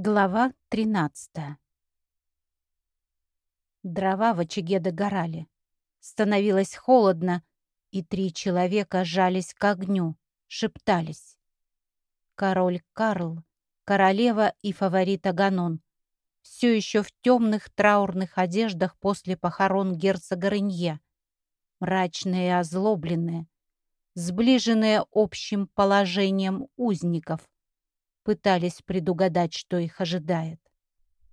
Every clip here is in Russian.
Глава 13 Дрова в очаге догорали. Становилось холодно, и три человека жались к огню, шептались. Король Карл, королева и фаворит Аганон. Все еще в темных траурных одеждах после похорон герцога Рынье. Мрачные и озлобленные, сближенные общим положением узников — пытались предугадать, что их ожидает.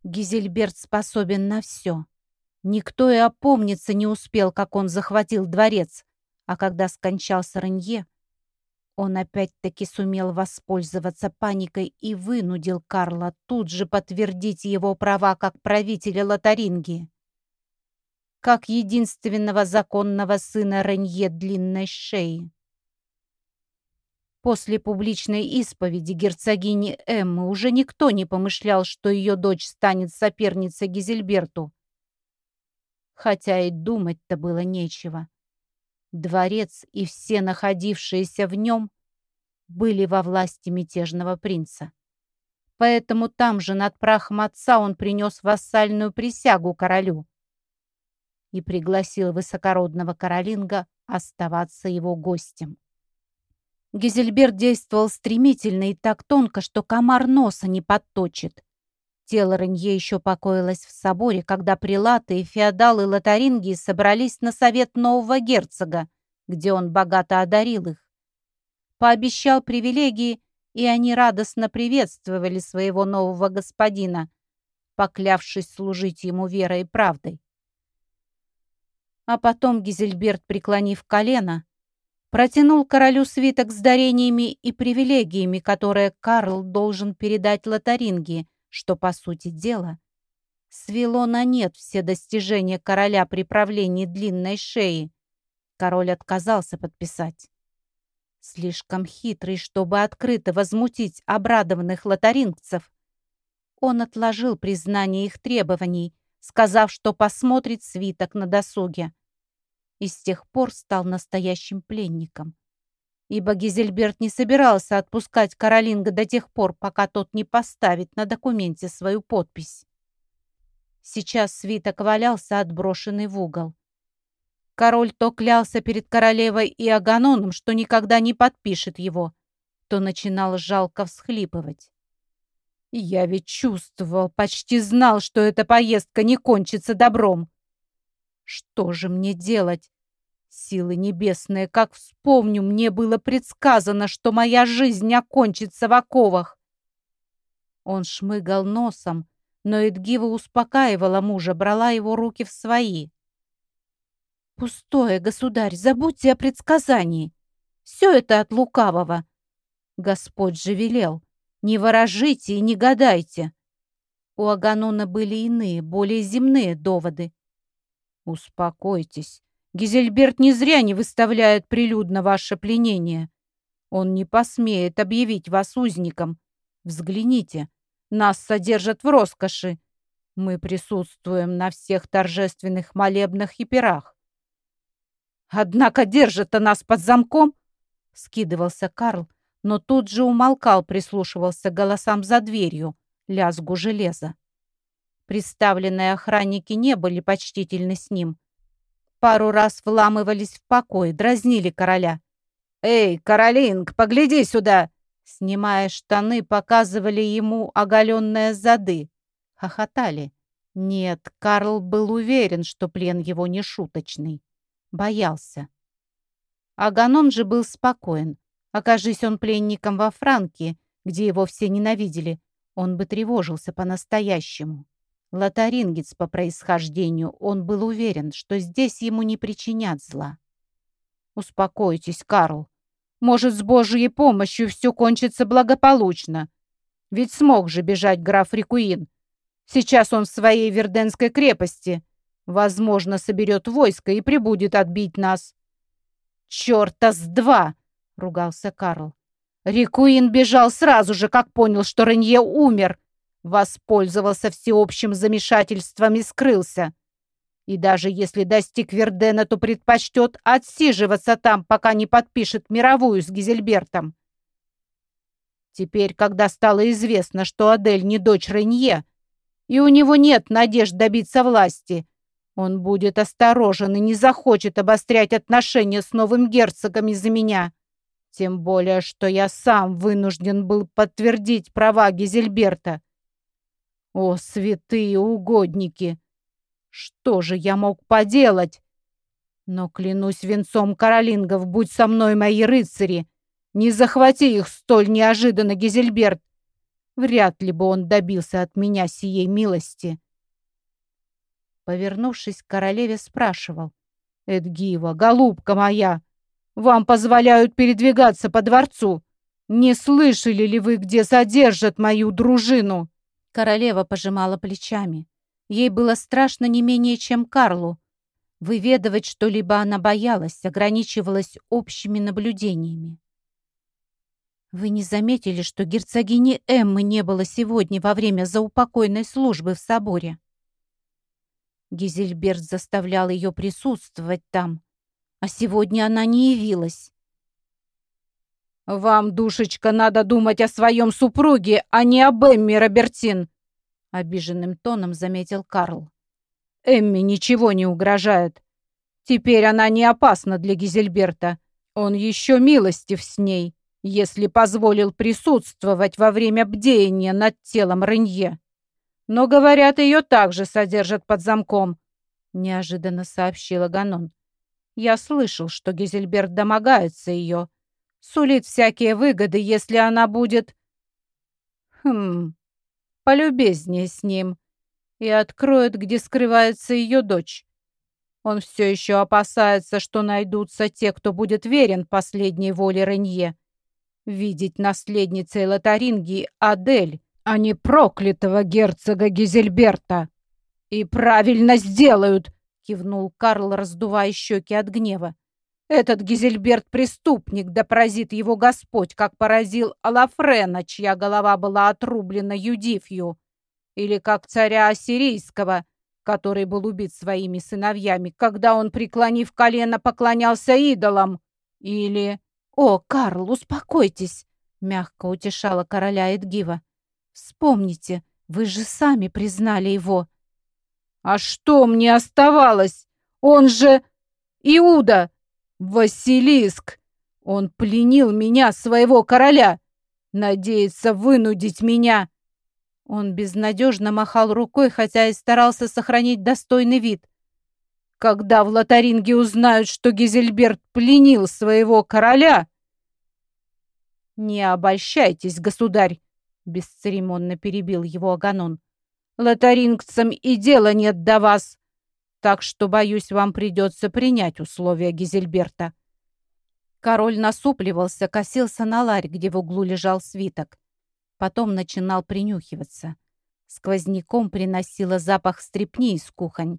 Гизельберт способен на все. Никто и опомниться не успел, как он захватил дворец, а когда скончался Ренье, он опять-таки сумел воспользоваться паникой и вынудил Карла тут же подтвердить его права как правителя Лотарингии. Как единственного законного сына Ренье длинной шеи. После публичной исповеди герцогини Эммы уже никто не помышлял, что ее дочь станет соперницей Гизельберту. Хотя и думать-то было нечего. Дворец и все находившиеся в нем были во власти мятежного принца. Поэтому там же над прахом отца он принес вассальную присягу королю и пригласил высокородного королинга оставаться его гостем. Гизельберт действовал стремительно и так тонко, что комар носа не подточит. Тело Ренье еще покоилось в соборе, когда прилаты феодалы Лотарингии собрались на совет нового герцога, где он богато одарил их. Пообещал привилегии, и они радостно приветствовали своего нового господина, поклявшись служить ему верой и правдой. А потом Гизельберт, преклонив колено, протянул королю свиток с дарениями и привилегиями, которые Карл должен передать Лотарингии, что, по сути дела, свело на нет все достижения короля при правлении длинной шеи. Король отказался подписать. Слишком хитрый, чтобы открыто возмутить обрадованных лотарингцев. Он отложил признание их требований, сказав, что посмотрит свиток на досуге и с тех пор стал настоящим пленником. Ибо Гизельберт не собирался отпускать Каролинга до тех пор, пока тот не поставит на документе свою подпись. Сейчас свиток валялся, отброшенный в угол. Король то клялся перед королевой и Аганоном, что никогда не подпишет его, то начинал жалко всхлипывать. «Я ведь чувствовал, почти знал, что эта поездка не кончится добром. Что же мне делать? Силы небесные, как вспомню, мне было предсказано, что моя жизнь окончится в оковах. Он шмыгал носом, но Эдгива успокаивала мужа, брала его руки в свои. «Пустое, государь, забудьте о предсказании. Все это от лукавого. Господь же велел, не ворожите и не гадайте». У Аганона были иные, более земные доводы. «Успокойтесь. Гизельберт не зря не выставляет прилюдно ваше пленение. Он не посмеет объявить вас узником. Взгляните, нас содержат в роскоши. Мы присутствуем на всех торжественных молебнах и пирах. Однако держат-то нас под замком, — скидывался Карл, но тут же умолкал, прислушивался голосам за дверью, лязгу железа. Представленные охранники не были почтительны с ним. Пару раз вламывались в покой, дразнили короля. «Эй, Каролинг, погляди сюда!» Снимая штаны, показывали ему оголенные зады. Хохотали. Нет, Карл был уверен, что плен его не шуточный. Боялся. Аганон же был спокоен. Окажись он пленником во Франке, где его все ненавидели, он бы тревожился по-настоящему. Лотарингец по происхождению, он был уверен, что здесь ему не причинят зла. «Успокойтесь, Карл. Может, с Божьей помощью все кончится благополучно. Ведь смог же бежать граф Рикуин. Сейчас он в своей Верденской крепости. Возможно, соберет войско и прибудет отбить нас». «Черта с два!» — ругался Карл. «Рикуин бежал сразу же, как понял, что Ренье умер» воспользовался всеобщим замешательством и скрылся. И даже если достиг Вердена, то предпочтет отсиживаться там, пока не подпишет мировую с Гизельбертом. Теперь, когда стало известно, что Адель не дочь Ренье, и у него нет надежд добиться власти, он будет осторожен и не захочет обострять отношения с новым герцогом из-за меня. Тем более, что я сам вынужден был подтвердить права Гизельберта. О, святые угодники! Что же я мог поделать? Но клянусь венцом королингов, будь со мной мои рыцари, не захвати их столь неожиданно, Гизельберт. Вряд ли бы он добился от меня сией милости. Повернувшись к королеве, спрашивал. «Эдгива, голубка моя, вам позволяют передвигаться по дворцу. Не слышали ли вы, где содержат мою дружину?» Королева пожимала плечами. Ей было страшно не менее, чем Карлу. Выведывать что-либо она боялась, ограничивалась общими наблюдениями. «Вы не заметили, что герцогини Эммы не было сегодня во время заупокойной службы в соборе?» Гизельберт заставлял ее присутствовать там, а сегодня она не явилась. «Вам, душечка, надо думать о своем супруге, а не об Эмме, Робертин!» Обиженным тоном заметил Карл. «Эмме ничего не угрожает. Теперь она не опасна для Гизельберта. Он еще милостив с ней если позволил присутствовать во время бдения над телом Ренье. Но, говорят, ее также содержат под замком, — неожиданно сообщила Ганон. Я слышал, что Гизельберт домогается ее, сулит всякие выгоды, если она будет... Хм, полюбезнее с ним и откроет, где скрывается ее дочь. Он все еще опасается, что найдутся те, кто будет верен последней воле Ренье видеть наследницей Лотарингии Адель, а не проклятого герцога Гизельберта. «И правильно сделают!» — кивнул Карл, раздувая щеки от гнева. «Этот Гизельберт — преступник, да поразит его Господь, как поразил Алафрена, чья голова была отрублена Юдифью, или как царя Ассирийского, который был убит своими сыновьями, когда он, преклонив колено, поклонялся идолам, или...» «О, Карл, успокойтесь!» — мягко утешала короля Эдгива. «Вспомните, вы же сами признали его». «А что мне оставалось? Он же Иуда! Василиск! Он пленил меня, своего короля! Надеется вынудить меня!» Он безнадежно махал рукой, хотя и старался сохранить достойный вид. Когда в Лотаринге узнают, что Гизельберт пленил своего короля...» «Не обольщайтесь, государь!» — бесцеремонно перебил его Аганон. «Лотарингцам и дела нет до вас, так что, боюсь, вам придется принять условия Гизельберта». Король насупливался, косился на ларь, где в углу лежал свиток. Потом начинал принюхиваться. Сквозняком приносило запах стрепни из кухонь.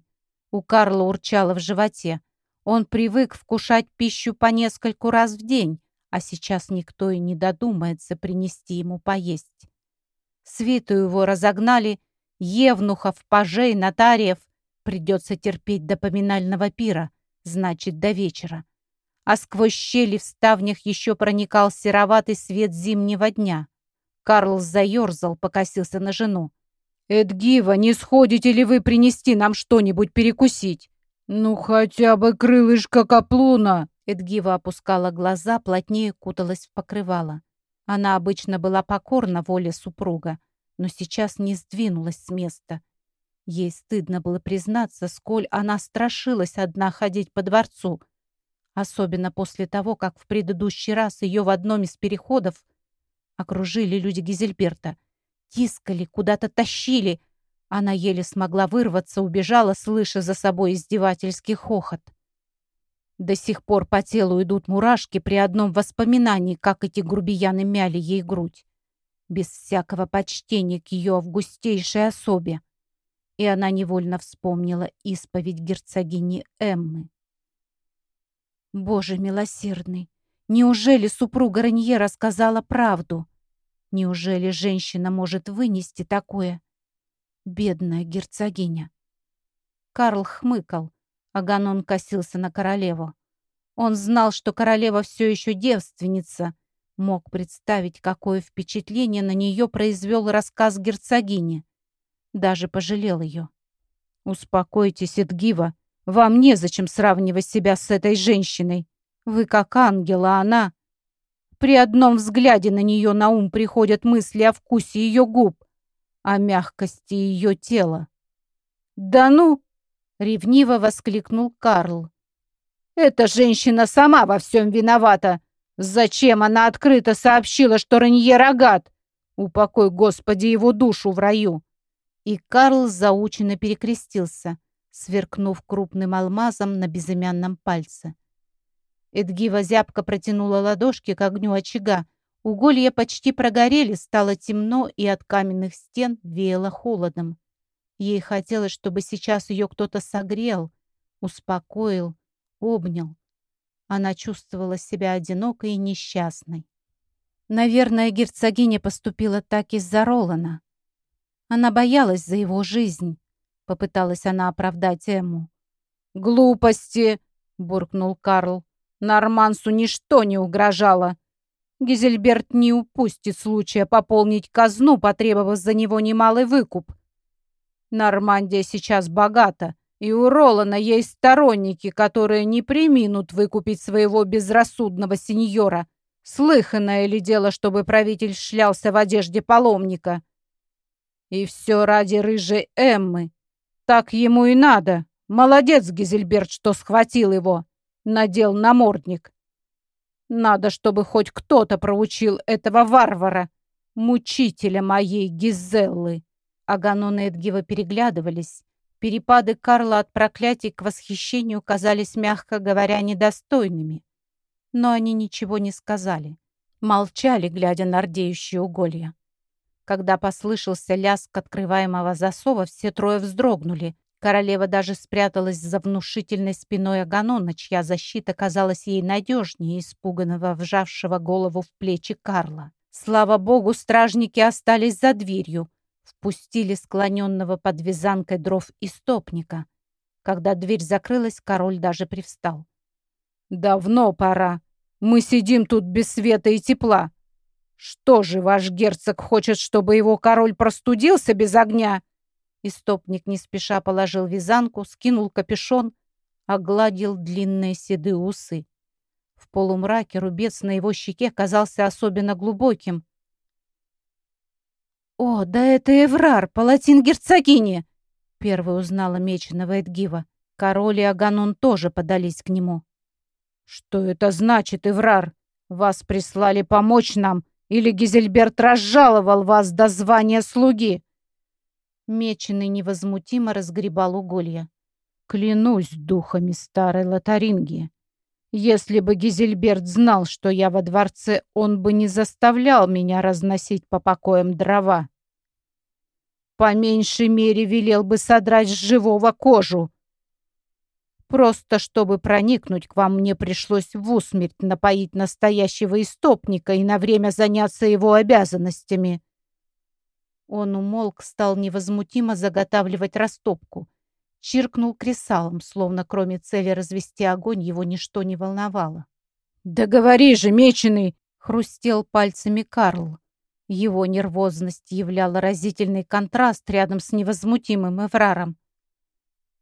У Карла урчало в животе. Он привык вкушать пищу по нескольку раз в день, а сейчас никто и не додумается принести ему поесть. Свиту его разогнали, евнухов, пажей, нотариев. Придется терпеть до поминального пира, значит, до вечера. А сквозь щели в ставнях еще проникал сероватый свет зимнего дня. Карл заерзал, покосился на жену. «Эдгива, не сходите ли вы принести нам что-нибудь перекусить?» «Ну, хотя бы крылышко каплуна!» Эдгива опускала глаза, плотнее куталась в покрывало. Она обычно была покорна воле супруга, но сейчас не сдвинулась с места. Ей стыдно было признаться, сколь она страшилась одна ходить по дворцу, особенно после того, как в предыдущий раз ее в одном из переходов окружили люди Гизельберта — Тискали, куда-то тащили. Она еле смогла вырваться, убежала, слыша за собой издевательский хохот. До сих пор по телу идут мурашки при одном воспоминании, как эти грубияны мяли ей грудь. Без всякого почтения к ее августейшей особе. И она невольно вспомнила исповедь герцогини Эммы. Боже милосердный! Неужели супруга Ранье рассказала правду? Неужели женщина может вынести такое? Бедная герцогиня. Карл хмыкал, а Ганон косился на королеву. Он знал, что королева все еще девственница, Мог представить, какое впечатление на нее произвел рассказ герцогини. Даже пожалел ее. «Успокойтесь, Эдгива. Вам незачем сравнивать себя с этой женщиной. Вы как ангел, а она...» При одном взгляде на нее на ум приходят мысли о вкусе ее губ, о мягкости ее тела. «Да ну!» — ревниво воскликнул Карл. «Эта женщина сама во всем виновата. Зачем она открыто сообщила, что Ранье рогат? Упокой, Господи, его душу в раю!» И Карл заученно перекрестился, сверкнув крупным алмазом на безымянном пальце. Эдгива зябко протянула ладошки к огню очага. Уголья почти прогорели, стало темно, и от каменных стен веяло холодом. Ей хотелось, чтобы сейчас ее кто-то согрел, успокоил, обнял. Она чувствовала себя одинокой и несчастной. Наверное, герцогиня поступила так из-за Ролана. Она боялась за его жизнь. Попыталась она оправдать Эму. «Глупости!» — буркнул Карл. «Нормансу ничто не угрожало. Гизельберт не упустит случая пополнить казну, потребовав за него немалый выкуп. Нормандия сейчас богата, и у Ролана есть сторонники, которые не приминут выкупить своего безрассудного сеньора. Слыханное ли дело, чтобы правитель шлялся в одежде паломника? И все ради рыжей Эммы. Так ему и надо. Молодец, Гизельберт, что схватил его. Надел намордник. Надо, чтобы хоть кто-то проучил этого варвара, мучителя моей Гизеллы. Аганон и Эдгива переглядывались. Перепады Карла от проклятий к восхищению казались, мягко говоря, недостойными. Но они ничего не сказали. Молчали, глядя на рдеющие уголья. Когда послышался лязг открываемого засова, все трое вздрогнули. Королева даже спряталась за внушительной спиной Аганона, чья защита казалась ей надежнее испуганного, вжавшего голову в плечи Карла. Слава богу, стражники остались за дверью, впустили склоненного под вязанкой дров истопника. Когда дверь закрылась, король даже привстал. «Давно пора. Мы сидим тут без света и тепла. Что же, ваш герцог хочет, чтобы его король простудился без огня?» Истопник не спеша положил вязанку, скинул капюшон, огладил длинные седые усы. В полумраке рубец на его щеке казался особенно глубоким. «О, да это Эврар, палатин герцогини!» Первый узнала меченого Эдгива. Король и Аганон тоже подались к нему. «Что это значит, Эврар? Вас прислали помочь нам, или Гизельберт разжаловал вас до звания слуги?» Меченый невозмутимо разгребал уголья. «Клянусь духами старой Лотарингии, если бы Гизельберт знал, что я во дворце, он бы не заставлял меня разносить по покоям дрова. По меньшей мере велел бы содрать с живого кожу. Просто чтобы проникнуть к вам, мне пришлось в усмерть напоить настоящего истопника и на время заняться его обязанностями. Он умолк, стал невозмутимо заготавливать растопку чиркнул кресалом, словно кроме цели развести огонь его ничто не волновало. «Да говори же, меченый!» — хрустел пальцами Карл. Его нервозность являла разительный контраст рядом с невозмутимым Эвраром.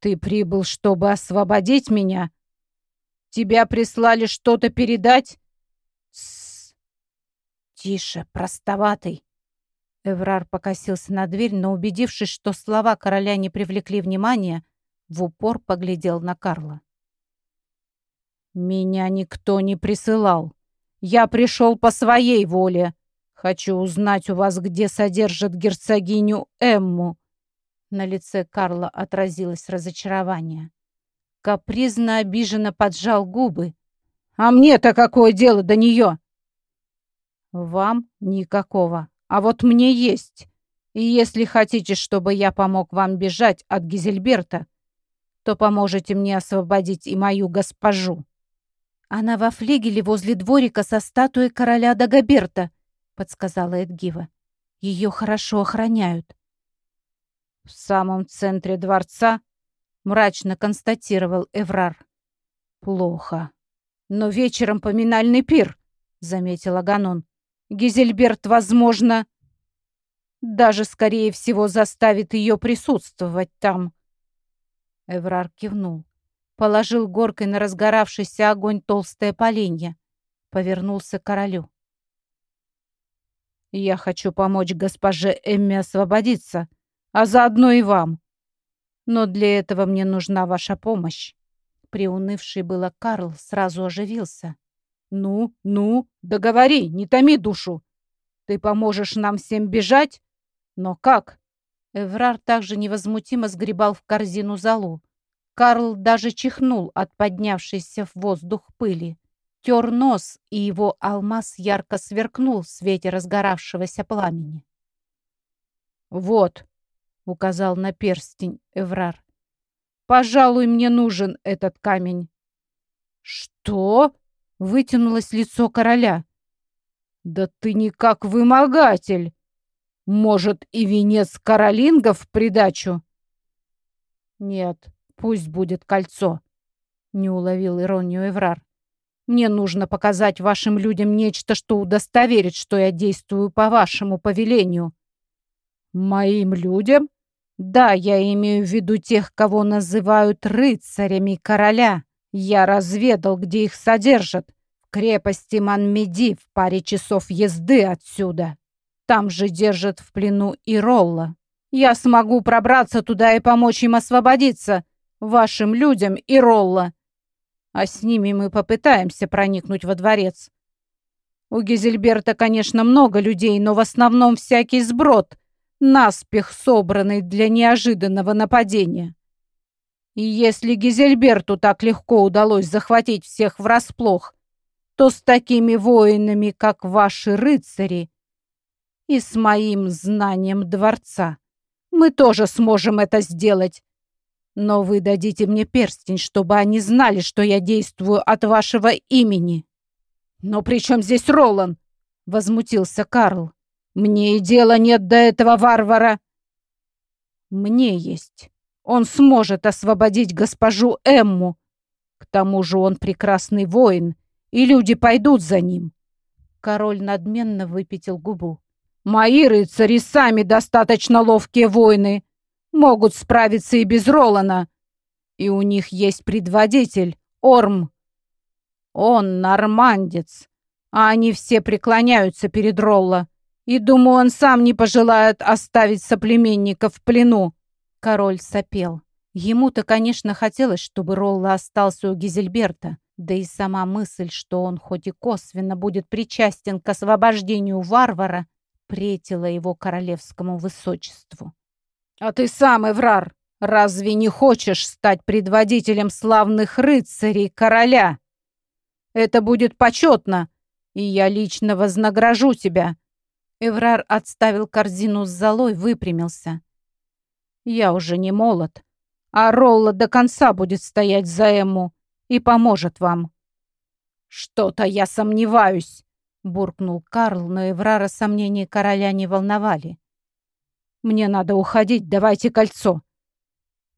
«Ты прибыл, чтобы освободить меня? Тебя прислали что-то передать?» «Тссс! Тише, простоватый!» Эврар покосился на дверь, но, убедившись, что слова короля не привлекли внимания, в упор поглядел на Карла. «Меня никто не присылал. Я пришел по своей воле. Хочу узнать у вас, где содержат герцогиню Эмму». На лице Карла отразилось разочарование. Капризно обиженно поджал губы. «А мне-то какое дело до нее?» «Вам никакого», а вот мне есть. И если хотите, чтобы я помог вам бежать от Гизельберта, то поможете мне освободить и мою госпожу». «Она во флигеле возле дворика со статуей короля Дагоберта», — подсказала Эдгива. «Ее хорошо охраняют». «В самом центре дворца», — мрачно констатировал Эврар. «Плохо. Но вечером поминальный пир. — заметил Аганон. «Гизельберт, возможно, даже, скорее всего, заставит ее присутствовать там». Эврар кивнул. Положил горкой на разгоравшийся огонь толстое поленье. Повернулся к королю. «Я хочу помочь госпоже Эмме освободиться, а заодно и вам. Но для этого мне нужна ваша помощь». Приунывший было Карл сразу оживился. «Ну, ну, договори, не томи душу. Ты поможешь нам всем бежать? Но как?» Эврар также невозмутимо сгребал в корзину залу. Карл даже чихнул от поднявшейся в воздух пыли. Тер нос, и его алмаз ярко сверкнул в свете разгоравшегося пламени. «Вот», — указал на перстень Эврар, — «пожалуй, мне нужен этот камень». «Что?» — вытянулось лицо короля. «Да ты никак вымогатель! Может, и венец каролингов в придачу?» «Нет, Пусть будет кольцо. Не уловил иронию Эврар. Мне нужно показать вашим людям нечто, что удостоверит, что я действую по вашему повелению. Моим людям? Да, я имею в виду тех, кого называют рыцарями короля. Я разведал, где их содержат. В крепости Манмеди в паре часов езды отсюда. Там же держат в плену и Ролла. Я смогу пробраться туда и помочь им освободиться вашим людям и Ролла. А с ними мы попытаемся проникнуть во дворец. У Гизельберта, конечно, много людей, но в основном всякий сброд, наспех собранный для неожиданного нападения. И если Гизельберту так легко удалось захватить всех врасплох, то с такими воинами, как ваши рыцари, и с моим знанием дворца, мы тоже сможем это сделать. Но вы дадите мне перстень, чтобы они знали, что я действую от вашего имени. Но при чем здесь Ролан? Возмутился Карл. Мне и дела нет до этого варвара. Мне есть. Он сможет освободить госпожу Эмму. К тому же он прекрасный воин, и люди пойдут за ним. Король надменно выпятил губу. Мои рыцари сами достаточно ловкие воины могут справиться и без Ролана. И у них есть предводитель, Орм. Он нормандец, а они все преклоняются перед Ролла. И, думаю, он сам не пожелает оставить соплеменника в плену. Король сопел. Ему-то, конечно, хотелось, чтобы Ролла остался у Гизельберта. Да и сама мысль, что он хоть и косвенно будет причастен к освобождению варвара, претила его королевскому высочеству. «А ты сам, Эврар, разве не хочешь стать предводителем славных рыцарей короля? Это будет почетно, и я лично вознагражу тебя». Эврар отставил корзину с золой, выпрямился. «Я уже не молод, а Ролла до конца будет стоять за Эму и поможет вам». «Что-то я сомневаюсь», — буркнул Карл, но Эврара сомнения короля не волновали. Мне надо уходить, давайте кольцо.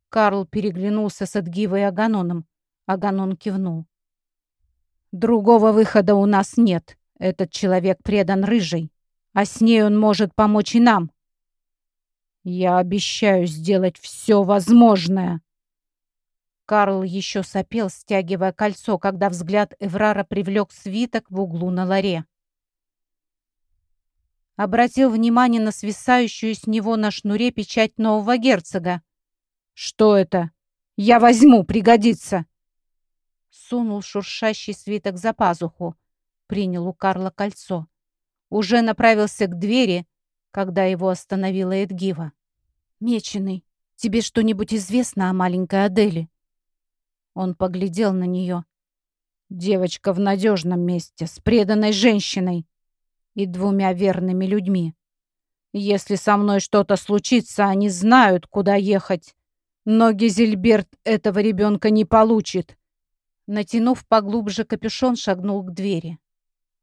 Карл переглянулся с Эдгивой Аганоном. Аганон кивнул. Другого выхода у нас нет. Этот человек предан рыжий, а с ней он может помочь и нам. Я обещаю сделать все возможное. Карл еще сопел, стягивая кольцо, когда взгляд Эврара привлек свиток в углу на ларе обратил внимание на свисающую с него на шнуре печать нового герцога. «Что это? Я возьму, пригодится!» Сунул шуршащий свиток за пазуху. Принял у Карла кольцо. Уже направился к двери, когда его остановила Эдгива. «Меченый, тебе что-нибудь известно о маленькой Аделе?» Он поглядел на нее. «Девочка в надежном месте, с преданной женщиной и двумя верными людьми. Если со мной что-то случится, они знают, куда ехать. Но Гизельберт этого ребенка не получит. Натянув поглубже капюшон, шагнул к двери.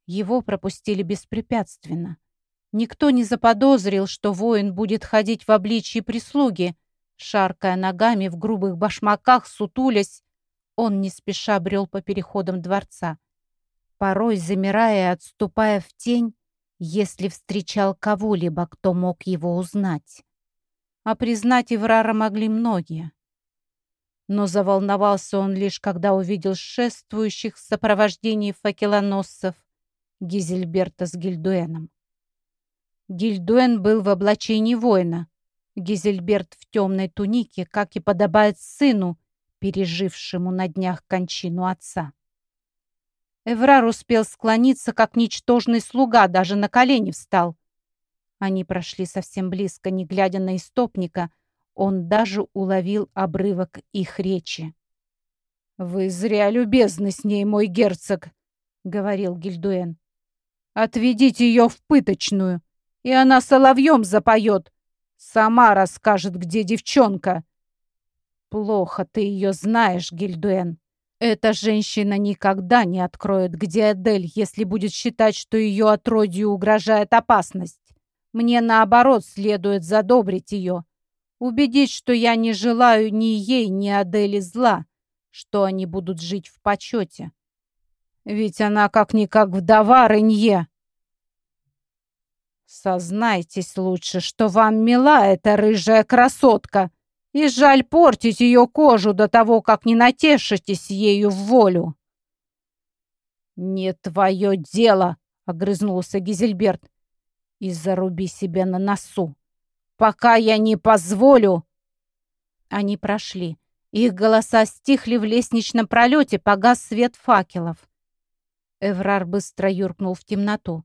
Его пропустили беспрепятственно. Никто не заподозрил, что воин будет ходить в обличье прислуги, шаркая ногами в грубых башмаках, сутулясь. Он не спеша брел по переходам дворца. порой замирая и отступая в тень, если встречал кого-либо, кто мог его узнать. А признать Иврара могли многие. Но заволновался он лишь, когда увидел шествующих в сопровождении факелоносцев Гизельберта с Гильдуэном. Гильдуэн был в облачении воина, Гизельберт в темной тунике, как и подобает сыну, пережившему на днях кончину отца. Эврар успел склониться, как ничтожный слуга, даже на колени встал. Они прошли совсем близко, не глядя на истопника. Он даже уловил обрывок их речи. «Вы зря любезны с ней, мой герцог», — говорил Гильдуэн. «Отведите ее в пыточную, и она соловьем запоет. Сама расскажет, где девчонка». «Плохо ты ее знаешь, Гильдуэн», эта женщина никогда не откроет, где Адель, если будет считать, что ее отродью угрожает опасность. Мне, наоборот, следует задобрить ее. Убедить, что я не желаю ни ей, ни Адели зла, что они будут жить в почете. Ведь она как-никак вдова Ренье. Сознайтесь лучше, что вам мила эта рыжая красотка, и жаль портить ее кожу до того, как не натешитесь ею в волю. «Не твое дело!» — огрызнулся Гизельберт. «И заруби себе на носу! Пока я не позволю!» Они прошли. Их голоса стихли в лестничном пролете, погас свет факелов. Эврар быстро юркнул в темноту.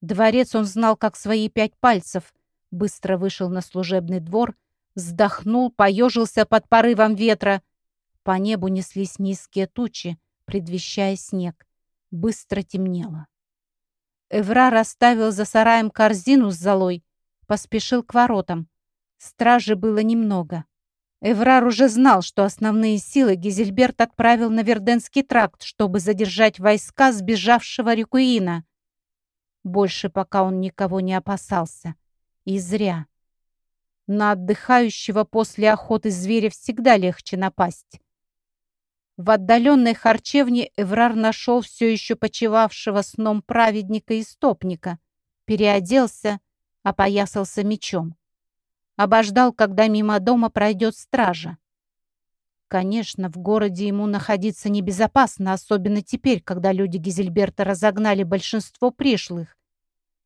Дворец он знал, как свои пять пальцев. Быстро вышел на служебный двор — Вздохнул, поежился под порывом ветра. По небу неслись низкие тучи, предвещая снег. Быстро темнело. Эвра расставил за сараем корзину с золой, поспешил к воротам. Стражи было немного. Эврар уже знал, что основные силы Гизельберт отправил на Верденский тракт, чтобы задержать войска сбежавшего Рикуина. Больше пока он никого не опасался. И зря. На отдыхающего после охоты зверя всегда легче напасть. В отдаленной харчевне Эврар нашел все еще почевавшего сном праведника и стопника, переоделся, опоясался мечом. Обождал, когда мимо дома пройдет стража. Конечно, в городе ему находиться небезопасно, особенно теперь, когда люди Гизельберта разогнали большинство пришлых.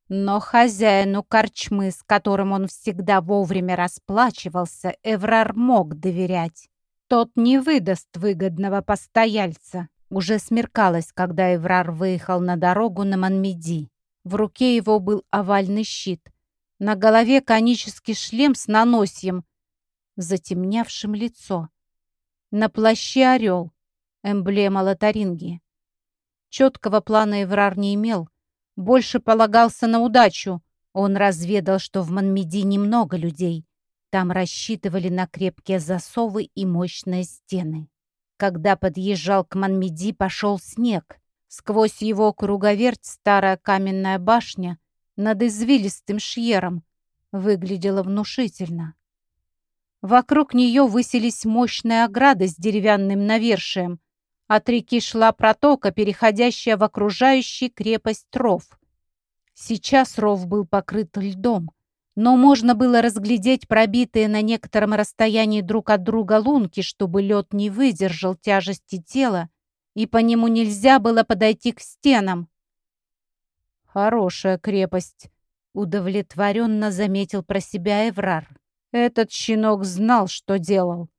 Но хозяину корчмы, с которым он всегда вовремя расплачивался, Эврар мог доверять. Тот не выдаст выгодного постояльца. Уже смеркалось, когда Эврар выехал на дорогу на Манмеди. В руке его был овальный щит. На голове конический шлем с наносьем, затемнявшим лицо. На плаще орел, эмблема Лотарингии. Четкого плана Эврар не имел, больше полагался на удачу. Он разведал, что в Манмеди немного людей. Там рассчитывали на крепкие засовы и мощные стены. Когда подъезжал к Манмеди, пошел снег. Сквозь его круговерть старая каменная башня над извилистым шьером выглядела внушительно. Вокруг нее высились мощные ограды с деревянным навершием, от реки шла протока, переходящая в окружающий крепость ров. Сейчас ров был покрыт льдом, но можно было разглядеть пробитые на некотором расстоянии друг от друга лунки, чтобы лед не выдержал тяжести тела, и по нему нельзя было подойти к стенам. «Хорошая крепость», — удовлетворенно заметил про себя Эврар. «Этот щенок знал, что делал».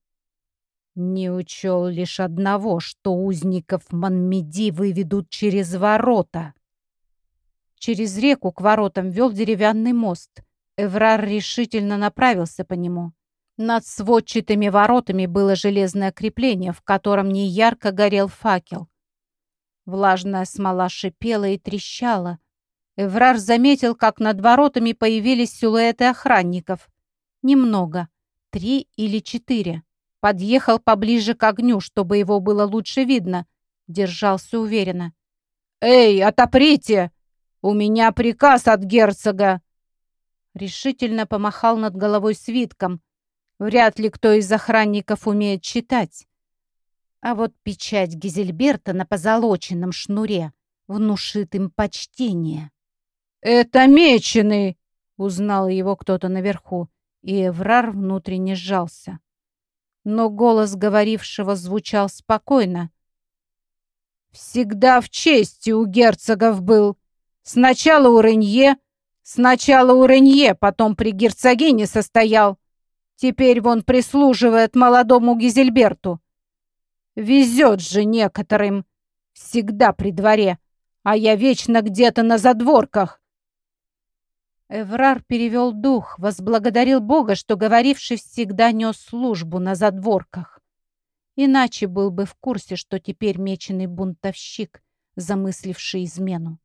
Не учел лишь одного, что узников Манмеди выведут через ворота. Через реку к воротам вел деревянный мост. Эврар решительно направился по нему. Над сводчатыми воротами было железное крепление, в котором неярко горел факел. Влажная смола шипела и трещала. Эврар заметил, как над воротами появились силуэты охранников. Немного. Три или четыре. Подъехал поближе к огню, чтобы его было лучше видно. Держался уверенно. «Эй, отоприте! У меня приказ от герцога!» Решительно помахал над головой свитком. Вряд ли кто из охранников умеет читать. А вот печать Гизельберта на позолоченном шнуре внушит им почтение. «Это меченый!» — узнал его кто-то наверху, и Эврар внутренне сжался. Но голос говорившего звучал спокойно. «Всегда в чести у герцогов был. Сначала у Ренье, сначала у Ренье, потом при герцогине состоял. Теперь вон прислуживает молодому Гизельберту. Везет же некоторым, всегда при дворе, а я вечно где-то на задворках. Эврар перевел дух, возблагодарил Бога, что говоривший всегда нес службу на задворках. Иначе был бы в курсе, что теперь меченый бунтовщик, замысливший измену.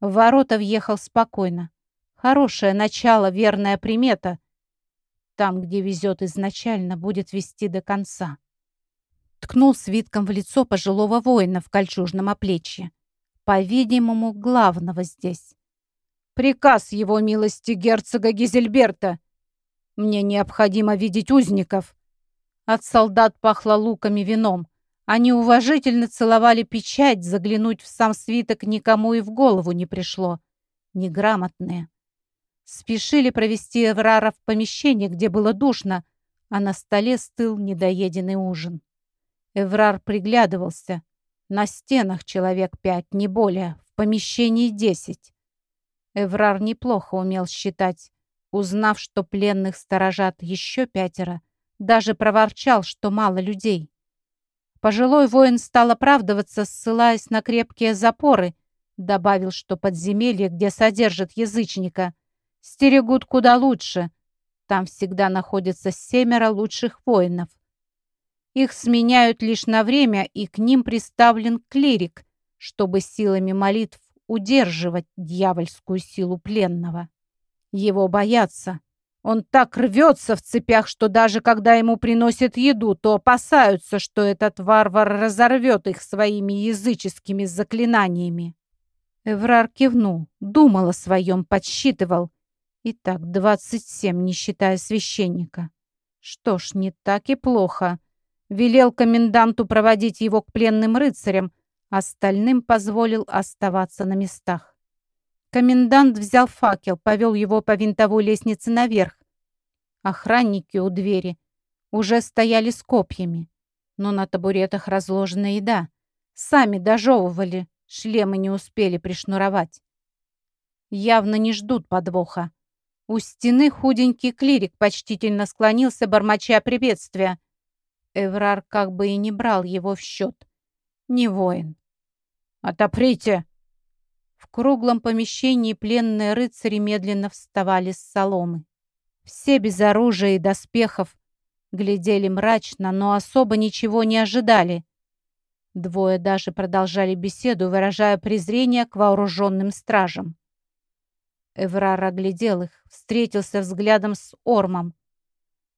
В ворота въехал спокойно. Хорошее начало, верная примета. Там, где везет изначально, будет вести до конца. Ткнул свитком в лицо пожилого воина в кольчужном оплечье. По-видимому, главного здесь. Приказ его милости герцога Гизельберта. Мне необходимо видеть узников. От солдат пахло луками вином. Они уважительно целовали печать, заглянуть в сам свиток никому и в голову не пришло. Неграмотные. Спешили провести Эврара в помещение, где было душно, а на столе стыл недоеденный ужин. Эврар приглядывался. На стенах человек пять, не более, в помещении десять. Эврар неплохо умел считать. Узнав, что пленных сторожат еще пятеро, даже проворчал, что мало людей. Пожилой воин стал оправдываться, ссылаясь на крепкие запоры, добавил, что подземелье, где содержат язычника, стерегут куда лучше. Там всегда находятся семеро лучших воинов. Их сменяют лишь на время, и к ним приставлен клирик, чтобы силами молитв удерживать дьявольскую силу пленного. Его боятся. Он так рвется в цепях, что даже когда ему приносят еду, то опасаются, что этот варвар разорвет их своими языческими заклинаниями. Эврар кивнул, думал о своем, подсчитывал. Итак, двадцать семь, не считая священника. Что ж, не так и плохо. Велел коменданту проводить его к пленным рыцарям, Остальным позволил оставаться на местах. Комендант взял факел, повел его по винтовой лестнице наверх. Охранники у двери уже стояли с копьями, но на табуретах разложена еда. Сами дожевывали, шлемы не успели пришнуровать. Явно не ждут подвоха. У стены худенький клирик почтительно склонился, бормоча приветствия. Эврар как бы и не брал его в счет. Не воин. «Отоприте!» В круглом помещении пленные рыцари медленно вставали с соломы. Все без оружия и доспехов глядели мрачно, но особо ничего не ожидали. Двое даже продолжали беседу, выражая презрение к вооруженным стражам. Эврар оглядел их, встретился взглядом с Ормом.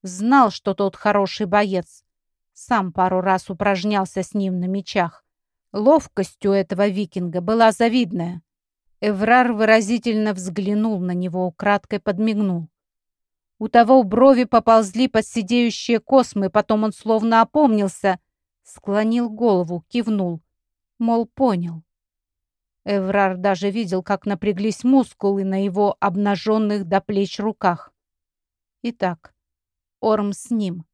Знал, что тот хороший боец. Сам пару раз упражнялся с ним на мечах. Ловкость у этого викинга была завидная. Эврар выразительно взглянул на него, украдкой подмигнул. У того брови поползли под сидеющие космы, потом он словно опомнился, склонил голову, кивнул. Мол, понял. Эврар даже видел, как напряглись мускулы на его обнаженных до плеч руках. Итак, Орм с ним.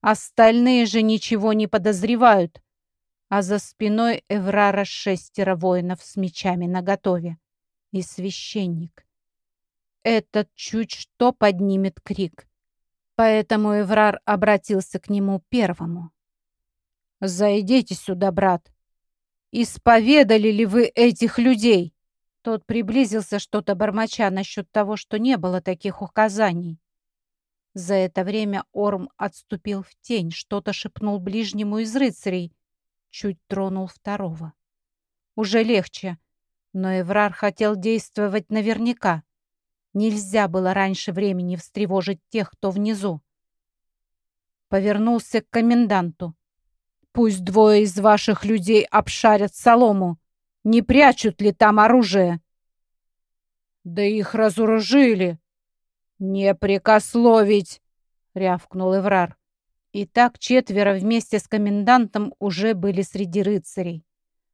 Остальные же ничего не подозревают а за спиной Эврара шестеро воинов с мечами наготове. И священник. Этот чуть что поднимет крик. Поэтому Эврар обратился к нему первому. «Зайдите сюда, брат. Исповедали ли вы этих людей?» Тот приблизился что-то бормоча насчет того, что не было таких указаний. За это время Орм отступил в тень, что-то шепнул ближнему из рыцарей, чуть тронул второго. Уже легче, но Эврар хотел действовать наверняка. Нельзя было раньше времени встревожить тех, кто внизу. Повернулся к коменданту. «Пусть двое из ваших людей обшарят солому. Не прячут ли там оружие?» «Да их разоружили!» «Не прикословить!» — рявкнул Эврар. И так четверо вместе с комендантом уже были среди рыцарей.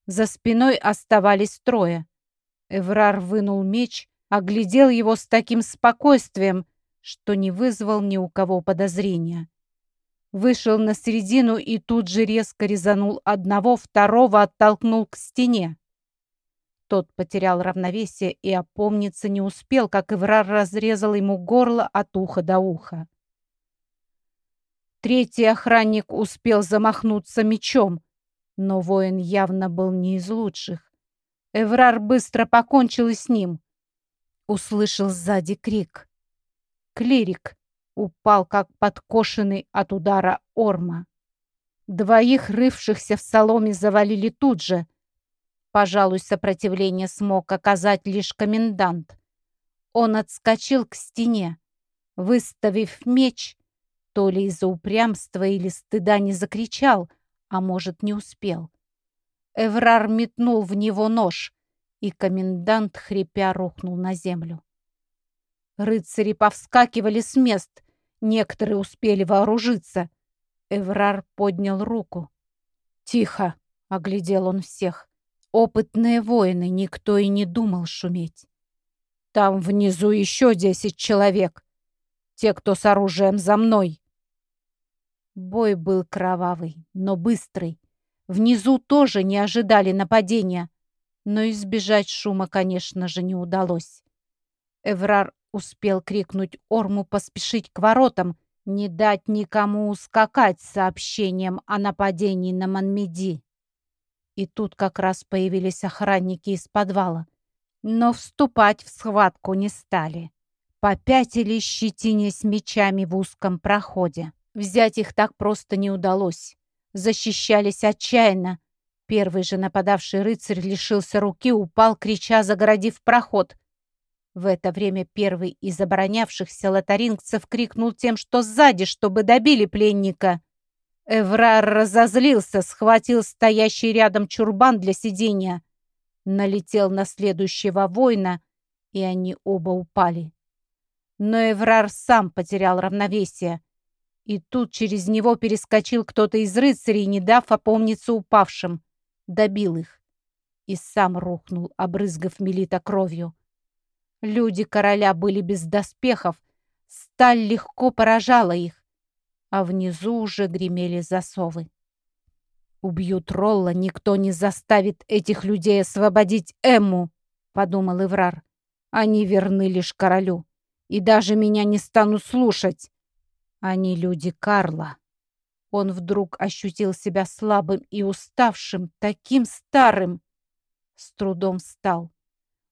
За спиной оставались трое. Эврар вынул меч, оглядел его с таким спокойствием, что не вызвал ни у кого подозрения. Вышел на середину и тут же резко резанул одного, второго оттолкнул к стене. Тот потерял равновесие и опомниться не успел, как Эврар разрезал ему горло от уха до уха. Третий охранник успел замахнуться мечом, но воин явно был не из лучших. Эврар быстро покончил и с ним. Услышал сзади крик. Клирик упал, как подкошенный от удара орма. Двоих рывшихся в соломе завалили тут же. Пожалуй, сопротивление смог оказать лишь комендант. Он отскочил к стене, выставив меч, то ли из-за упрямства или стыда не закричал, а может, не успел. Эврар метнул в него нож, и комендант, хрипя, рухнул на землю. Рыцари повскакивали с мест, некоторые успели вооружиться. Эврар поднял руку. «Тихо!» — оглядел он всех. Опытные воины, никто и не думал шуметь. «Там внизу еще десять человек. Те, кто с оружием за мной!» Бой был кровавый, но быстрый. Внизу тоже не ожидали нападения, но избежать шума, конечно же, не удалось. Эврар успел крикнуть Орму поспешить к воротам, не дать никому ускакать сообщением о нападении на Манмеди. И тут как раз появились охранники из подвала. Но вступать в схватку не стали. Попятили щетине с мечами в узком проходе. Взять их так просто не удалось. Защищались отчаянно. Первый же нападавший рыцарь лишился руки, упал, крича, загородив проход. В это время первый из оборонявшихся лотарингцев крикнул тем, что сзади, чтобы добили пленника. Эврар разозлился, схватил стоящий рядом чурбан для сидения, налетел на следующего воина, и они оба упали. Но Эврар сам потерял равновесие. И тут через него перескочил кто-то из рыцарей, не дав опомниться упавшим. Добил их. И сам рухнул, обрызгав Мелита кровью. Люди короля были без доспехов. Сталь легко поражала их. А внизу уже гремели засовы. «Убьют Ролла, никто не заставит этих людей освободить Эмму», — подумал Иврар. «Они верны лишь королю, и даже меня не станут слушать. Они люди Карла. Он вдруг ощутил себя слабым и уставшим, таким старым. С трудом встал.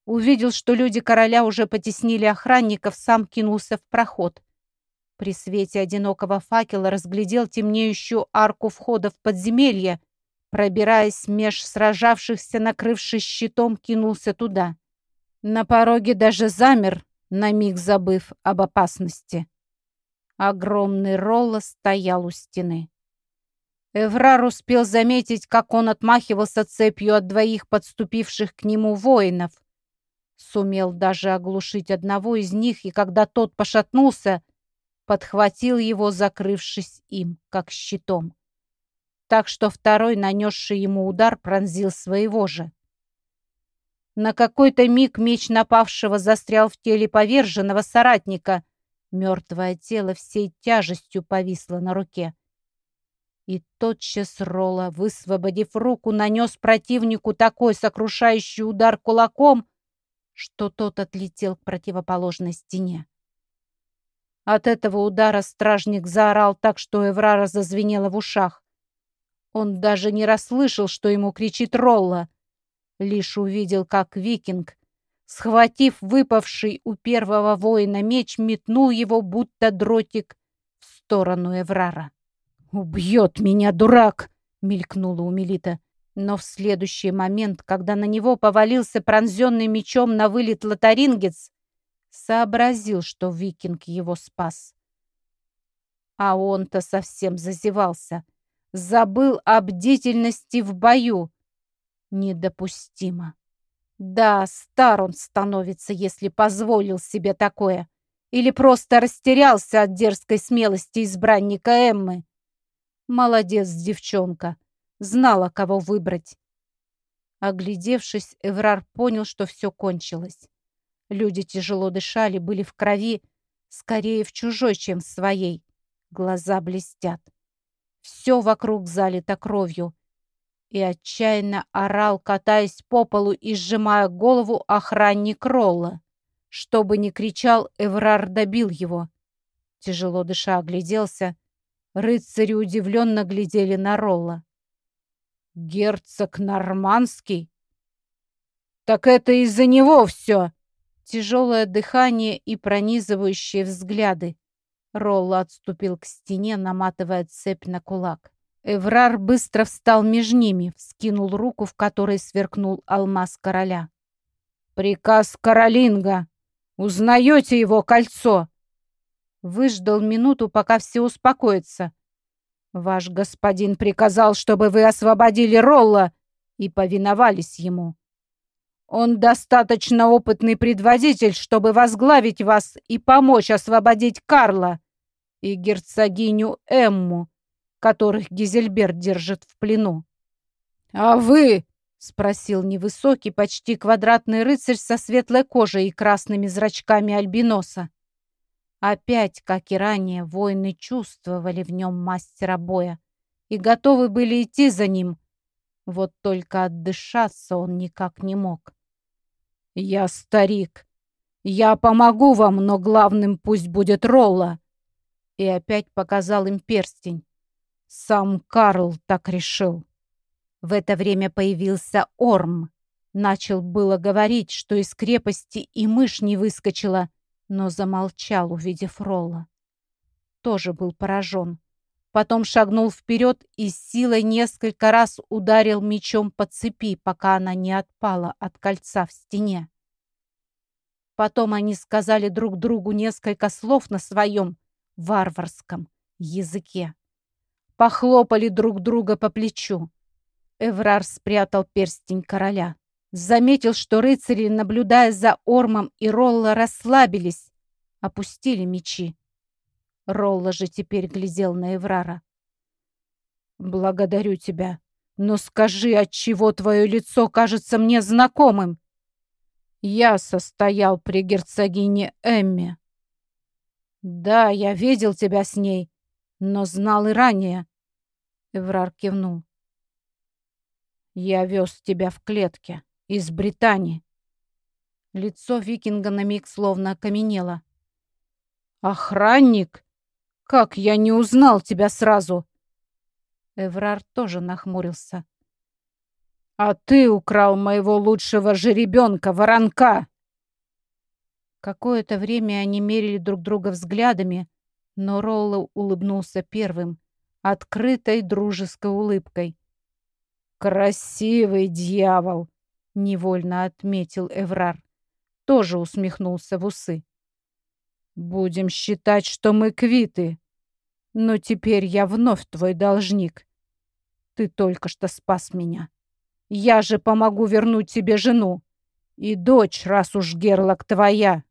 Увидел, что люди короля уже потеснили охранников, сам кинулся в проход. При свете одинокого факела разглядел темнеющую арку входа в подземелье. Пробираясь меж сражавшихся, накрывшись щитом, кинулся туда. На пороге даже замер, на миг забыв об опасности. Огромный Ролло стоял у стены. Эврар успел заметить, как он отмахивался цепью от двоих подступивших к нему воинов. Сумел даже оглушить одного из них, и когда тот пошатнулся, подхватил его, закрывшись им, как щитом. Так что второй, нанесший ему удар, пронзил своего же. На какой-то миг меч напавшего застрял в теле поверженного соратника — Мертвое тело всей тяжестью повисло на руке. И тотчас Ролла, высвободив руку, нанес противнику такой сокрушающий удар кулаком, что тот отлетел к противоположной стене. От этого удара стражник заорал так, что Эврара зазвенела в ушах. Он даже не расслышал, что ему кричит Ролла. Лишь увидел, как викинг Схватив выпавший у первого воина меч, метнул его, будто дротик, в сторону Эврара. «Убьет меня, дурак!» — мелькнула у Мелита. Но в следующий момент, когда на него повалился пронзенный мечом на вылет лотарингец, сообразил, что викинг его спас. А он-то совсем зазевался. Забыл о бдительности в бою. Недопустимо. Да, стар он становится, если позволил себе такое. Или просто растерялся от дерзкой смелости избранника Эммы. Молодец, девчонка. Знала, кого выбрать. Оглядевшись, Эврар понял, что все кончилось. Люди тяжело дышали, были в крови, скорее в чужой, чем в своей. Глаза блестят. Все вокруг залито кровью. И отчаянно орал, катаясь по полу и сжимая голову охранник Ролла. Чтобы не кричал, Эврар добил его. Тяжело дыша огляделся. Рыцари удивленно глядели на Ролла. «Герцог Нормандский? Так это из-за него все!» Тяжелое дыхание и пронизывающие взгляды. Ролла отступил к стене, наматывая цепь на кулак. Эврар быстро встал между ними, вскинул руку, в которой сверкнул алмаз короля. «Приказ Каролинга! Узнаете его кольцо?» Выждал минуту, пока все успокоятся. «Ваш господин приказал, чтобы вы освободили Ролла и повиновались ему. Он достаточно опытный предводитель, чтобы возглавить вас и помочь освободить Карла и герцогиню Эмму, которых Гизельберт держит в плену. «А вы?» — спросил невысокий, почти квадратный рыцарь со светлой кожей и красными зрачками альбиноса. Опять, как и ранее, воины чувствовали в нем мастера боя и готовы были идти за ним. Вот только отдышаться он никак не мог. «Я старик. Я помогу вам, но главным пусть будет Ролла». И опять показал им перстень. Сам Карл так решил. В это время появился Орм. Начал было говорить, что из крепости и мышь не выскочила, но замолчал, увидев Ролла. Тоже был поражен. Потом шагнул вперед и с силой несколько раз ударил мечом по цепи, пока она не отпала от кольца в стене. Потом они сказали друг другу несколько слов на своем варварском языке. Похлопали друг друга по плечу. Эврар спрятал перстень короля. Заметил, что рыцари, наблюдая за Ормом и Ролла, расслабились, опустили мечи. Ролла же теперь глядел на Эврара. «Благодарю тебя, но скажи, отчего твое лицо кажется мне знакомым?» «Я состоял при герцогине Эмме». «Да, я видел тебя с ней, но знал и ранее». Эврар кивнул. «Я вез тебя в клетке из Британии». Лицо викинга на миг словно окаменело. «Охранник? Как я не узнал тебя сразу!» Эврар тоже нахмурился. «А ты украл моего лучшего жеребенка, воронка!» Какое-то время они мерили друг друга взглядами, но Ролло улыбнулся первым, открытой дружеской улыбкой. «Красивый дьявол!» — невольно отметил Эврар. Тоже усмехнулся в усы. Будем считать, что мы квиты. Но теперь я вновь твой должник. Ты только что спас меня. Я же помогу вернуть тебе жену. И дочь, раз уж Герлок твоя.